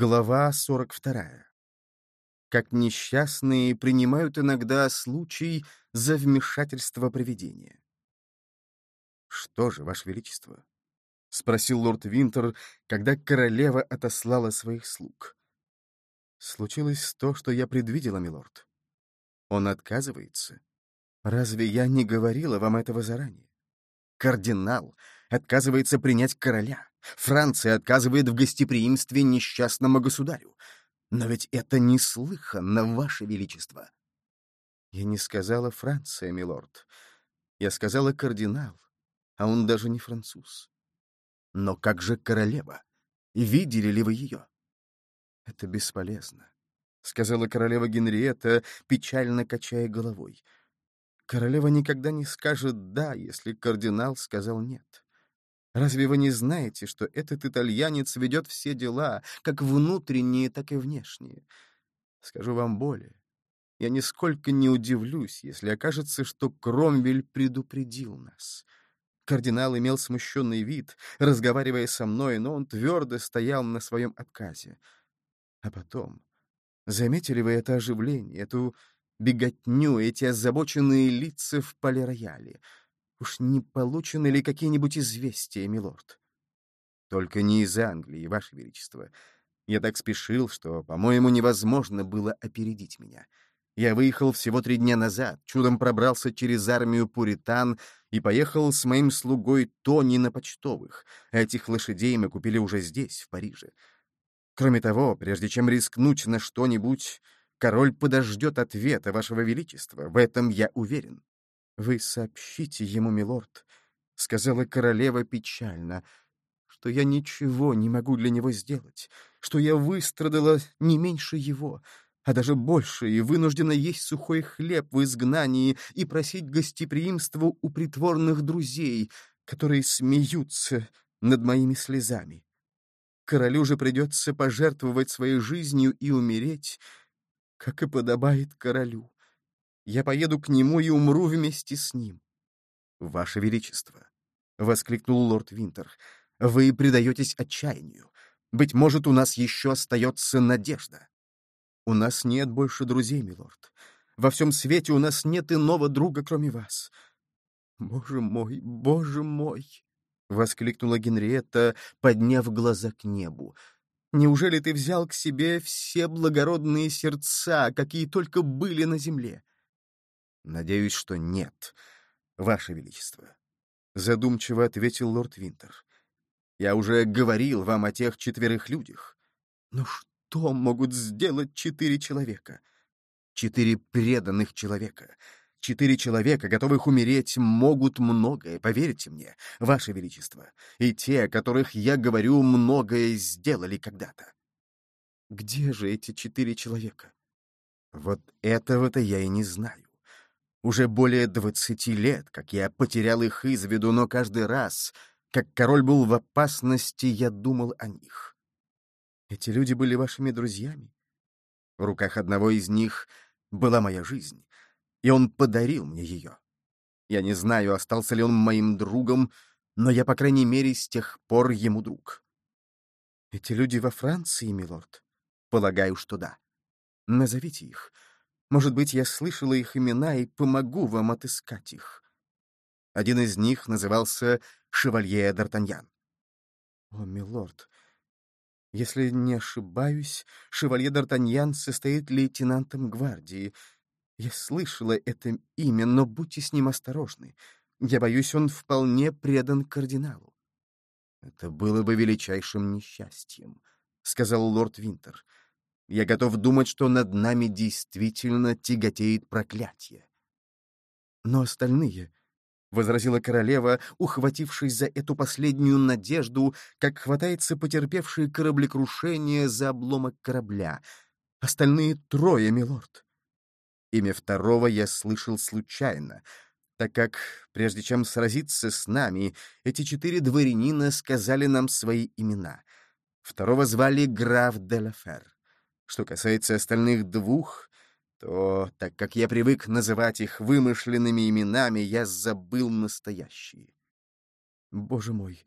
Глава 42. Как несчастные принимают иногда случай за вмешательство провидения. «Что же, Ваше Величество?» — спросил лорд Винтер, когда королева отослала своих слуг. «Случилось то, что я предвидела, милорд. Он отказывается. Разве я не говорила вам этого заранее? Кардинал отказывается принять короля. Франция отказывает в гостеприимстве несчастному государю. Но ведь это неслыханно, Ваше Величество. Я не сказала Франция, милорд. Я сказала кардинал, а он даже не француз. Но как же королева? Видели ли вы ее? Это бесполезно, — сказала королева Генриетта, печально качая головой. Королева никогда не скажет «да», если кардинал сказал «нет». Разве вы не знаете, что этот итальянец ведет все дела, как внутренние, так и внешние? Скажу вам более. Я нисколько не удивлюсь, если окажется, что Кромвель предупредил нас. Кардинал имел смущенный вид, разговаривая со мной, но он твердо стоял на своем отказе. А потом... Заметили вы это оживление, эту беготню, эти озабоченные лица в полирояле? Уж не получены ли какие-нибудь известия, милорд? Только не из Англии, Ваше Величество. Я так спешил, что, по-моему, невозможно было опередить меня. Я выехал всего три дня назад, чудом пробрался через армию пуритан и поехал с моим слугой Тони на почтовых. Этих лошадей мы купили уже здесь, в Париже. Кроме того, прежде чем рискнуть на что-нибудь, король подождет ответа, Вашего Величества, в этом я уверен. «Вы сообщите ему, милорд», — сказала королева печально, «что я ничего не могу для него сделать, что я выстрадала не меньше его, а даже больше, и вынуждена есть сухой хлеб в изгнании и просить гостеприимства у притворных друзей, которые смеются над моими слезами. Королю же придется пожертвовать своей жизнью и умереть, как и подобает королю. Я поеду к нему и умру вместе с ним. — Ваше Величество! — воскликнул лорд Винтер. — Вы предаетесь отчаянию. Быть может, у нас еще остается надежда. У нас нет больше друзей, милорд. Во всем свете у нас нет иного друга, кроме вас. Боже мой, боже мой! — воскликнула Генриетта, подняв глаза к небу. «Неужели ты взял к себе все благородные сердца, какие только были на земле? «Надеюсь, что нет, Ваше Величество», — задумчиво ответил лорд Винтер. «Я уже говорил вам о тех четверых людях. Но что могут сделать четыре человека? Четыре преданных человека. Четыре человека, готовых умереть, могут многое, поверьте мне, Ваше Величество. И те, о которых я говорю, многое сделали когда-то. Где же эти четыре человека? Вот этого-то я и не знаю. Уже более двадцати лет, как я потерял их из виду, но каждый раз, как король был в опасности, я думал о них. Эти люди были вашими друзьями? В руках одного из них была моя жизнь, и он подарил мне ее. Я не знаю, остался ли он моим другом, но я, по крайней мере, с тех пор ему друг. Эти люди во Франции, милорд? Полагаю, что да. Назовите их. Может быть, я слышала их имена и помогу вам отыскать их. Один из них назывался Шевалье Д'Артаньян. О, милорд, если не ошибаюсь, Шевалье Д'Артаньян состоит лейтенантом гвардии. Я слышала это имя, но будьте с ним осторожны. Я боюсь, он вполне предан кардиналу. Это было бы величайшим несчастьем, — сказал лорд Винтер. Я готов думать, что над нами действительно тяготеет проклятие. Но остальные, — возразила королева, ухватившись за эту последнюю надежду, как хватается потерпевший кораблекрушение за обломок корабля. Остальные трое, милорд. Имя второго я слышал случайно, так как, прежде чем сразиться с нами, эти четыре дворянина сказали нам свои имена. Второго звали граф де Лафер. Что касается остальных двух, то, так как я привык называть их вымышленными именами, я забыл настоящие. Боже мой,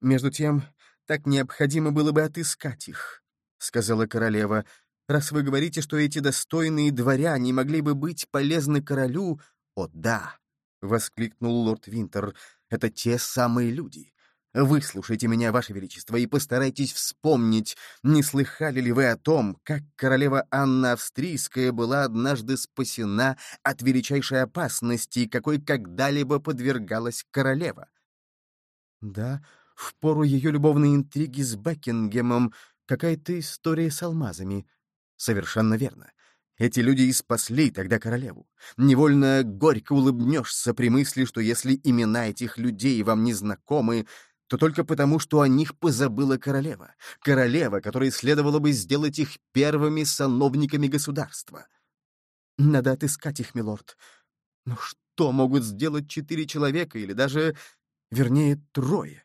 между тем, так необходимо было бы отыскать их, — сказала королева, — раз вы говорите, что эти достойные дворяне могли бы быть полезны королю. О, да, — воскликнул лорд Винтер, — это те самые люди. Выслушайте меня, Ваше Величество, и постарайтесь вспомнить, не слыхали ли вы о том, как королева Анна Австрийская была однажды спасена от величайшей опасности, какой когда-либо подвергалась королева? Да, в пору ее любовной интриги с Бекингемом какая-то история с алмазами. Совершенно верно. Эти люди и спасли тогда королеву. Невольно горько улыбнешься при мысли, что если имена этих людей вам не знакомы, то только потому, что о них позабыла королева. Королева, которой следовало бы сделать их первыми сановниками государства. Надо отыскать их, милорд. Но что могут сделать четыре человека или даже, вернее, трое?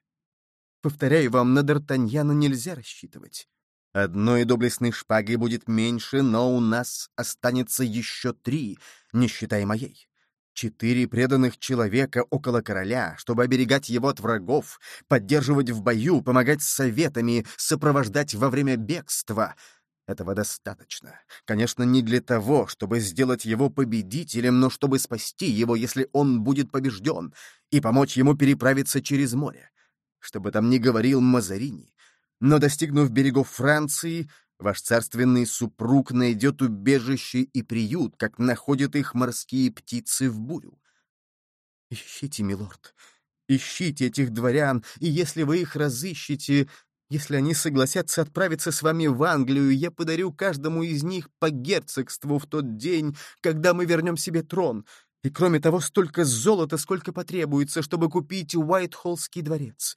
Повторяю вам, на Д'Артаньяна нельзя рассчитывать. Одной доблестной шпаги будет меньше, но у нас останется еще три, не считая моей. Четыре преданных человека около короля, чтобы оберегать его от врагов, поддерживать в бою, помогать советами, сопровождать во время бегства. Этого достаточно. Конечно, не для того, чтобы сделать его победителем, но чтобы спасти его, если он будет побежден, и помочь ему переправиться через море. Чтобы там не говорил Мазарини. Но, достигнув берегов Франции, Ваш царственный супруг найдет убежище и приют, как находят их морские птицы в бурю. Ищите, милорд, ищите этих дворян, и если вы их разыщете, если они согласятся отправиться с вами в Англию, я подарю каждому из них по герцогству в тот день, когда мы вернем себе трон, и, кроме того, столько золота, сколько потребуется, чтобы купить Уайтхоллский дворец.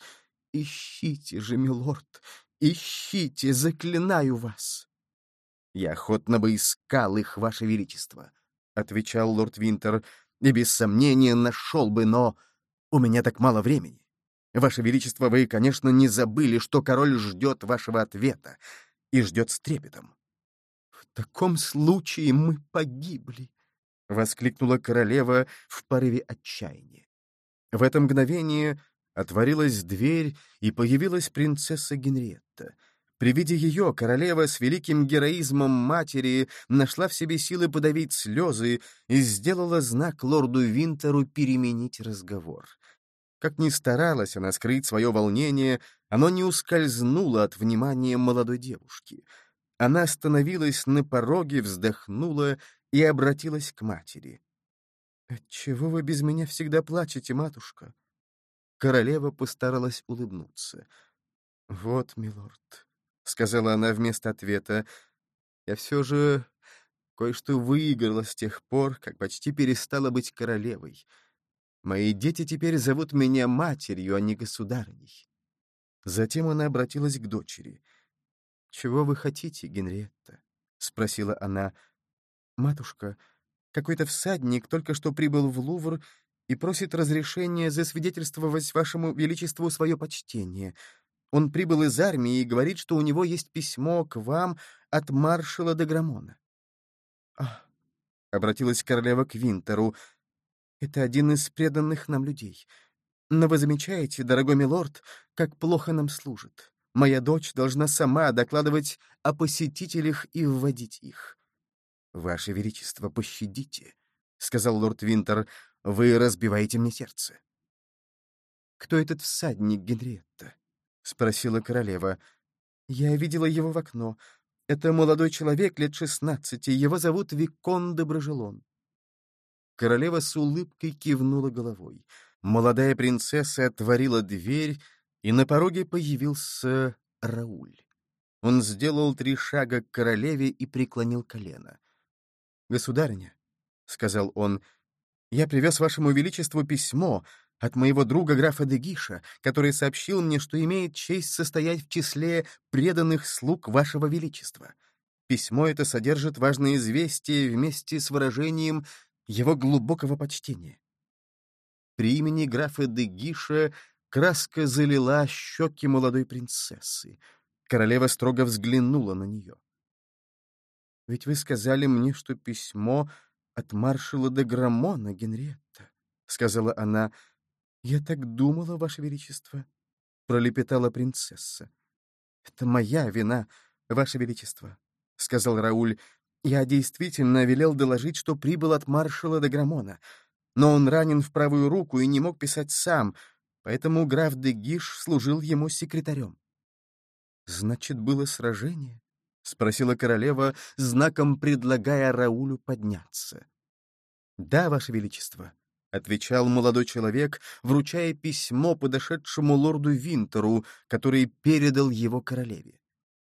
Ищите же, милорд, Ищите, заклинаю вас!» «Я охотно бы искал их, ваше величество», — отвечал лорд Винтер, «и без сомнения нашел бы, но у меня так мало времени. Ваше величество, вы, конечно, не забыли, что король ждет вашего ответа и ждет с трепетом». «В таком случае мы погибли», — воскликнула королева в порыве отчаяния. В это мгновение Отворилась дверь, и появилась принцесса Генриетта. При виде ее королева с великим героизмом матери нашла в себе силы подавить слезы и сделала знак лорду Винтеру переменить разговор. Как ни старалась она скрыть свое волнение, оно не ускользнуло от внимания молодой девушки. Она остановилась на пороге, вздохнула и обратилась к матери. «Отчего вы без меня всегда плачете, матушка?» Королева постаралась улыбнуться. «Вот, милорд», — сказала она вместо ответа, — «я все же кое-что выиграла с тех пор, как почти перестала быть королевой. Мои дети теперь зовут меня матерью, а не государыней». Затем она обратилась к дочери. «Чего вы хотите, Генриетта?» — спросила она. «Матушка, какой-то всадник только что прибыл в Лувр и просит разрешения засвидетельствовать вашему величеству свое почтение. Он прибыл из армии и говорит, что у него есть письмо к вам от маршала де Грамона. «Ах!» — обратилась королева к Винтеру. «Это один из преданных нам людей. Но вы замечаете, дорогой милорд, как плохо нам служит. Моя дочь должна сама докладывать о посетителях и вводить их». «Ваше Величество, пощадите», — сказал лорд Винтер, — вы разбиваете мне сердце. «Кто этот всадник, Генриетта?» — спросила королева. «Я видела его в окно. Это молодой человек лет шестнадцати. Его зовут Викон де Брожелон». Королева с улыбкой кивнула головой. Молодая принцесса отворила дверь, и на пороге появился Рауль. Он сделал три шага к королеве и преклонил колено. «Государыня», — сказал он, — я привез вашему величеству письмо от моего друга графа Дегиша, который сообщил мне, что имеет честь состоять в числе преданных слуг вашего величества. Письмо это содержит важное известие вместе с выражением его глубокого почтения. При имени графа Дегиша краска залила щеки молодой принцессы. Королева строго взглянула на нее. Ведь вы сказали мне, что письмо от маршала де Грамона, Генриетта, — сказала она. Я так думала, Ваше Величество, — пролепетала принцесса. Это моя вина, Ваше Величество, — сказал Рауль. Я действительно велел доложить, что прибыл от маршала де Грамона, но он ранен в правую руку и не мог писать сам, поэтому граф де Гиш служил ему секретарем. Значит, было сражение? — спросила королева, знаком предлагая Раулю подняться. «Да, Ваше Величество», — отвечал молодой человек, вручая письмо подошедшему лорду Винтеру, который передал его королеве.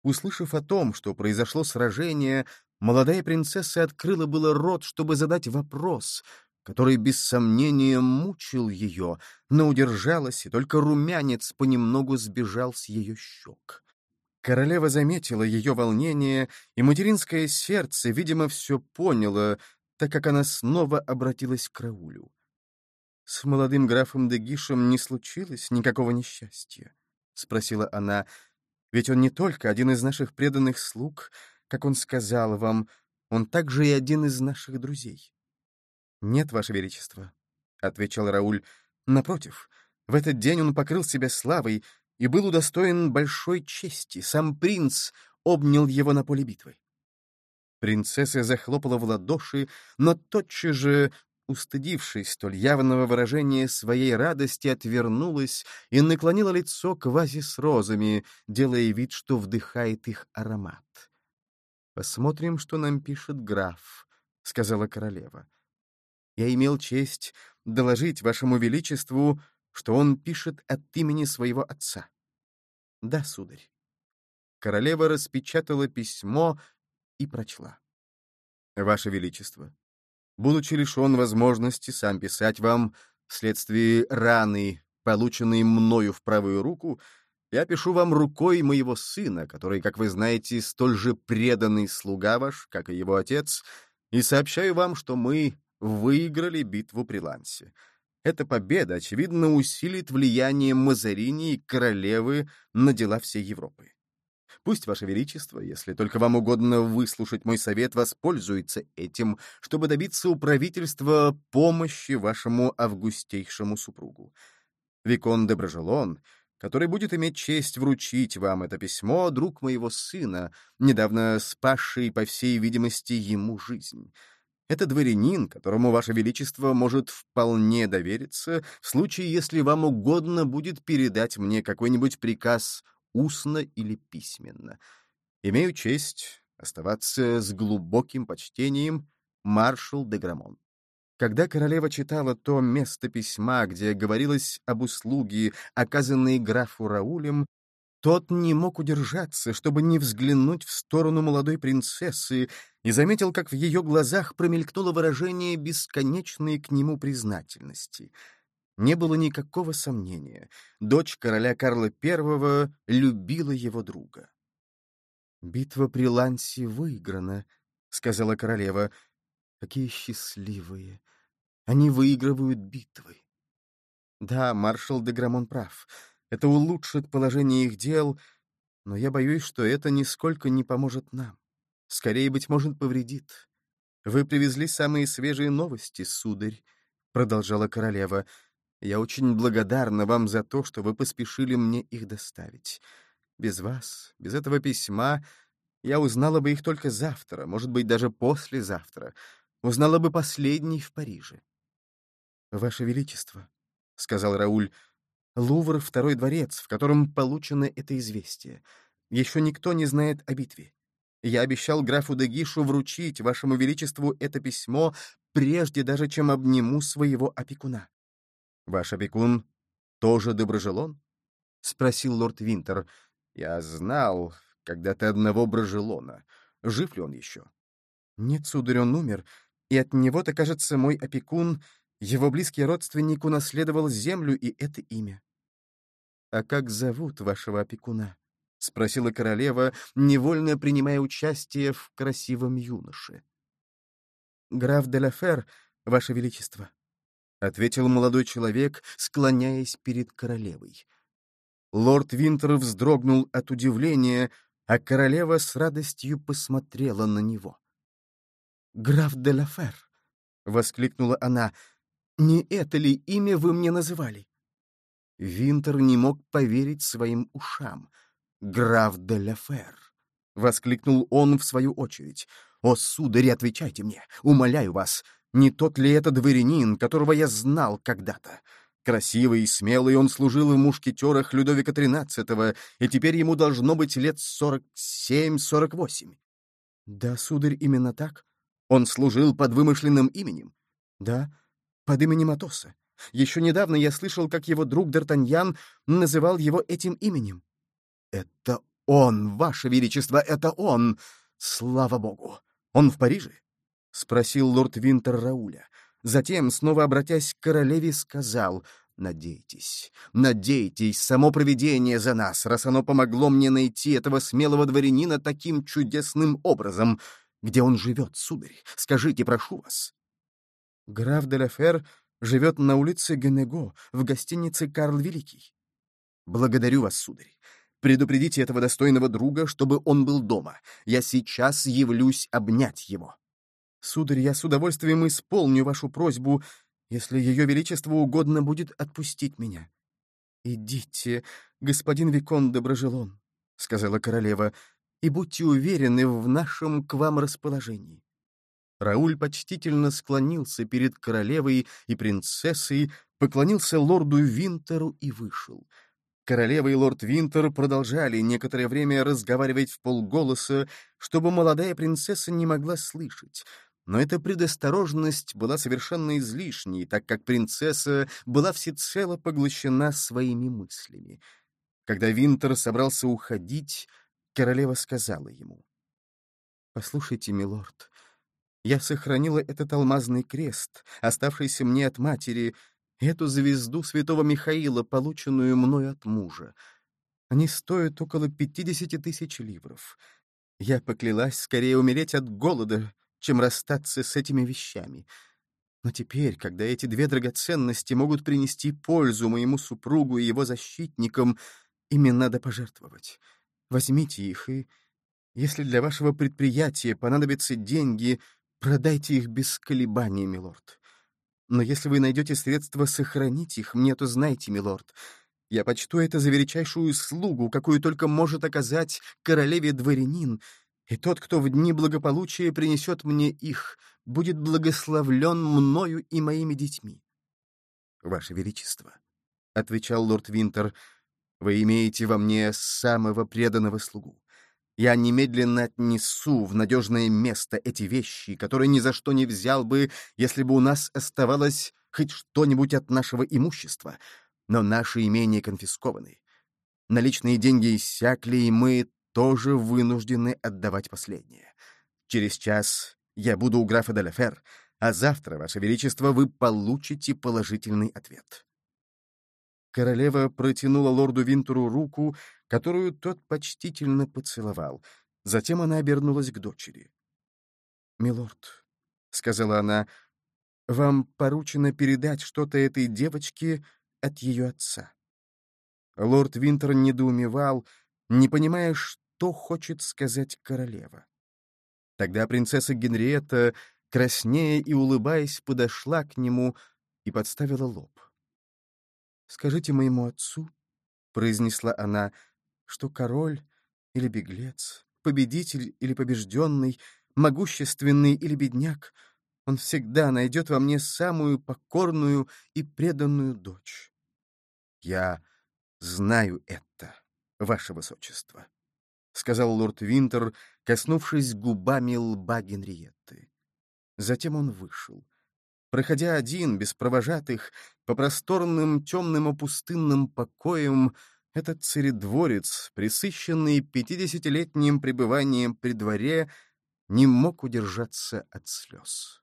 Услышав о том, что произошло сражение, молодая принцесса открыла было рот, чтобы задать вопрос, который без сомнения мучил ее, но удержалась, и только румянец понемногу сбежал с ее щек. Королева заметила ее волнение, и материнское сердце, видимо, все поняло, так как она снова обратилась к Раулю. «С молодым графом Дегишем не случилось никакого несчастья?» — спросила она. «Ведь он не только один из наших преданных слуг, как он сказал вам, он также и один из наших друзей». «Нет, Ваше Величество», — отвечал Рауль. «Напротив, в этот день он покрыл себя славой, и был удостоен большой чести. Сам принц обнял его на поле битвы. Принцесса захлопала в ладоши, но тотчас же, устыдившись столь явного выражения своей радости, отвернулась и наклонила лицо к вазе с розами, делая вид, что вдыхает их аромат. «Посмотрим, что нам пишет граф», — сказала королева. «Я имел честь доложить вашему величеству, что он пишет от имени своего отца. Да, сударь. Королева распечатала письмо и прочла. Ваше Величество, будучи лишен возможности сам писать вам вследствие раны, полученной мною в правую руку, я пишу вам рукой моего сына, который, как вы знаете, столь же преданный слуга ваш, как и его отец, и сообщаю вам, что мы выиграли битву при Лансе. Эта победа, очевидно, усилит влияние Мазарини и королевы на дела всей Европы. Пусть, Ваше Величество, если только вам угодно выслушать мой совет, воспользуется этим, чтобы добиться у правительства помощи вашему августейшему супругу. Викон де Брожелон, который будет иметь честь вручить вам это письмо, друг моего сына, недавно спасший, по всей видимости, ему жизнь. Это дворянин, которому Ваше Величество может вполне довериться в случае, если вам угодно будет передать мне какой-нибудь приказ устно или письменно. Имею честь оставаться с глубоким почтением маршал де Грамон. Когда королева читала то место письма, где говорилось об услуге, оказанной графу Раулем, тот не мог удержаться, чтобы не взглянуть в сторону молодой принцессы, и заметил, как в ее глазах промелькнуло выражение бесконечной к нему признательности. Не было никакого сомнения. Дочь короля Карла I любила его друга. «Битва при Лансе выиграна», — сказала королева. «Какие счастливые! Они выигрывают битвы». Да, маршал де Грамон прав. Это улучшит положение их дел, но я боюсь, что это нисколько не поможет нам. Скорее, быть может, повредит. Вы привезли самые свежие новости, сударь, — продолжала королева. Я очень благодарна вам за то, что вы поспешили мне их доставить. Без вас, без этого письма, я узнала бы их только завтра, может быть, даже послезавтра. Узнала бы последний в Париже. «Ваше Величество», — сказал Рауль, — «Лувр — второй дворец, в котором получено это известие. Еще никто не знает о битве. Я обещал графу Дегишу вручить вашему величеству это письмо, прежде даже чем обниму своего опекуна. — Ваш опекун тоже доброжелон? — спросил лорд Винтер. — Я знал когда-то одного брожелона. Жив ли он еще? — Нет, сударь, он умер, и от него-то, кажется, мой опекун, его близкий родственник, унаследовал землю и это имя. — А как зовут вашего опекуна? — спросила королева, невольно принимая участие в красивом юноше. «Граф де Лафер, ваше величество», — ответил молодой человек, склоняясь перед королевой. Лорд Винтер вздрогнул от удивления, а королева с радостью посмотрела на него. граф де Лафер!» — воскликнула она. «Не это ли имя вы мне называли?» Винтер не мог поверить своим ушам. «Граф де Лафер!» — воскликнул он в свою очередь. «О, сударь, отвечайте мне! Умоляю вас! Не тот ли это дворянин, которого я знал когда-то? Красивый и смелый он служил в мушкетерах Людовика XIII, и теперь ему должно быть лет сорок семь-сорок восемь. Да, сударь, именно так. Он служил под вымышленным именем. Да, под именем Атоса. Еще недавно я слышал, как его друг Д'Артаньян называл его этим именем. Это он, ваше величество, это он! Слава богу! Он в Париже? — спросил лорд Винтер Рауля. Затем, снова обратясь к королеве, сказал «Надейтесь, надейтесь, само провидение за нас, раз оно помогло мне найти этого смелого дворянина таким чудесным образом. Где он живет, сударь? Скажите, прошу вас». Граф де Лефер живет на улице Генего, в гостинице «Карл Великий». «Благодарю вас, сударь. Предупредите этого достойного друга, чтобы он был дома. Я сейчас явлюсь обнять его». Сударь, я с удовольствием исполню вашу просьбу, если ее величеству угодно будет отпустить меня. Идите, господин Викон Доброжелон, — сказала королева, — и будьте уверены в нашем к вам расположении. Рауль почтительно склонился перед королевой и принцессой, поклонился лорду Винтеру и вышел. Королева и лорд Винтер продолжали некоторое время разговаривать в полголоса, чтобы молодая принцесса не могла слышать, но эта предосторожность была совершенно излишней, так как принцесса была всецело поглощена своими мыслями. Когда Винтер собрался уходить, королева сказала ему. «Послушайте, милорд, я сохранила этот алмазный крест, оставшийся мне от матери, эту звезду святого Михаила, полученную мной от мужа. Они стоят около пятидесяти тысяч ливров. Я поклялась скорее умереть от голода, чем расстаться с этими вещами. Но теперь, когда эти две драгоценности могут принести пользу моему супругу и его защитникам, ими надо пожертвовать. Возьмите их, и, если для вашего предприятия понадобятся деньги, продайте их без колебаний, милорд. Но если вы найдете средства сохранить их, мне то знайте, милорд, я почту это за величайшую услугу, какую только может оказать королеве дворянин, и тот, кто в дни благополучия принесет мне их, будет благословлен мною и моими детьми. — Ваше Величество, — отвечал лорд Винтер, — вы имеете во мне самого преданного слугу. Я немедленно отнесу в надежное место эти вещи, которые ни за что не взял бы, если бы у нас оставалось хоть что-нибудь от нашего имущества, но наши имения конфискованы. Наличные деньги иссякли, и мы тоже вынуждены отдавать последнее. Через час я буду у графа Деляфер, а завтра, Ваше Величество, вы получите положительный ответ». Королева протянула лорду Винтуру руку, которую тот почтительно поцеловал. Затем она обернулась к дочери. «Милорд», — сказала она, — «вам поручено передать что-то этой девочке от ее отца». Лорд Винтер недоумевал, не понимая, что хочет сказать королева. Тогда принцесса Генриетта, краснея и улыбаясь, подошла к нему и подставила лоб. «Скажите моему отцу», — произнесла она, — «что король или беглец, победитель или побежденный, могущественный или бедняк, он всегда найдет во мне самую покорную и преданную дочь. Я знаю это, ваше высочество», — сказал лорд Винтер, коснувшись губами лба Генриетты. Затем он вышел. Проходя один, без провожатых, по просторным темным и пустынным покоям, этот царедворец, присыщенный пятидесятилетним пребыванием при дворе, не мог удержаться от слез.